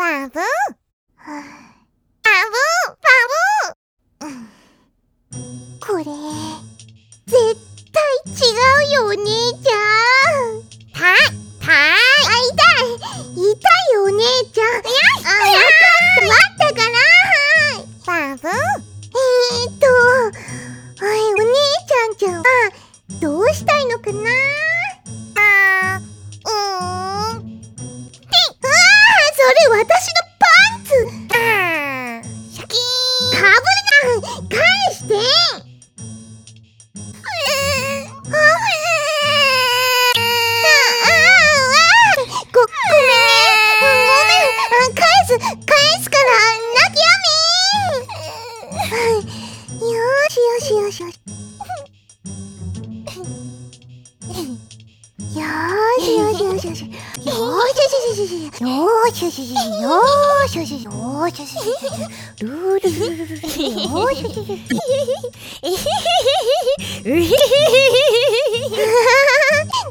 バブー。ーバブー。これ絶対違うよお姉ちゃん。たたあ痛い痛いよお姉ちゃん。あわかったわったから。バブー。えー、っとしよしよしよしよーしよしよしよしよーしよしよしよしよーしよしよしよしよーしよしよしよしルールルルルルルよーしよしよし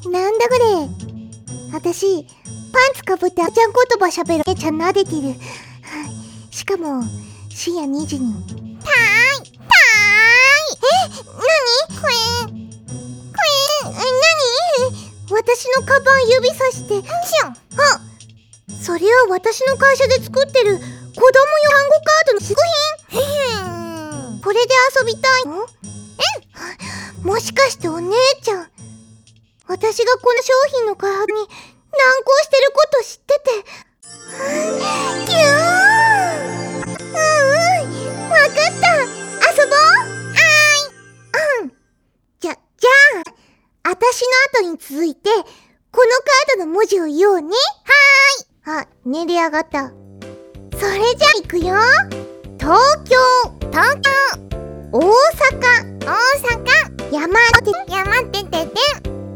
なんだこれ私パンツかぶってあちゃん言葉喋るお姉ちゃん撫でてるはいしかも深夜2時にたーいたーいえなのカバン指さしてシュンあそれは私の会社で作ってる子供用単語カードの試品。これで遊びたい。のえもしかしてお姉ちゃん私がこの商品の開発に難航してること知ってて。キューうんうん。わかった。遊ぼう。はーい。うん。じゃ、じゃあ私の後に続いて、このカードの文字を言おうね。はーい。あ、寝り上がった。それじゃあ行くよ。東京、東京、大阪、大阪、山手、山手てて、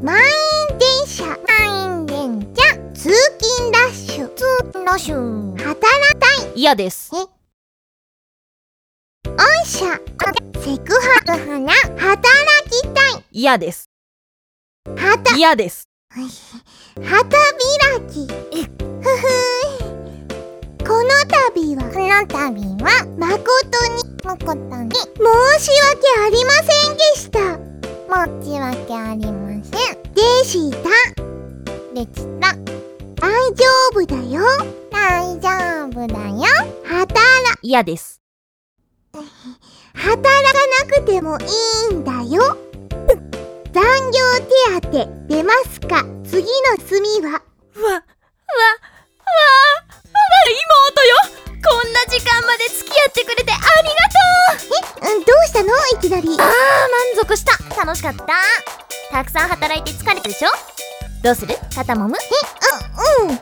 満員電車、満員電車、通勤ラッシュ、通勤ラッシュ、働きたい、嫌です。御社、セクハラ、働きたい、嫌です。はた、嫌です旗開き。ふふーこの度は、この度は、誠に、誠に、申し訳ありませんでした。申し訳ありません。でした。でした。大丈夫だよ。大丈夫だよ。働、嫌です働かなくてもいいんだよ。残業手当出ますか？次の罪は？わわわわ妹よ。こんな時間まで付き合ってくれてありがとう。え、うんどうしたの？いきなり。あー満足した。楽しかった。たくさん働いて疲れてるでしょ？どうする？肩もむ？あ、うん。あ、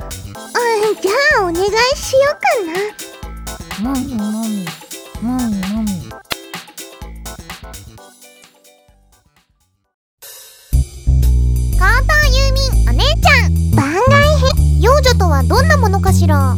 じゃあお願いしようかな。もみもみもみもみものかしら？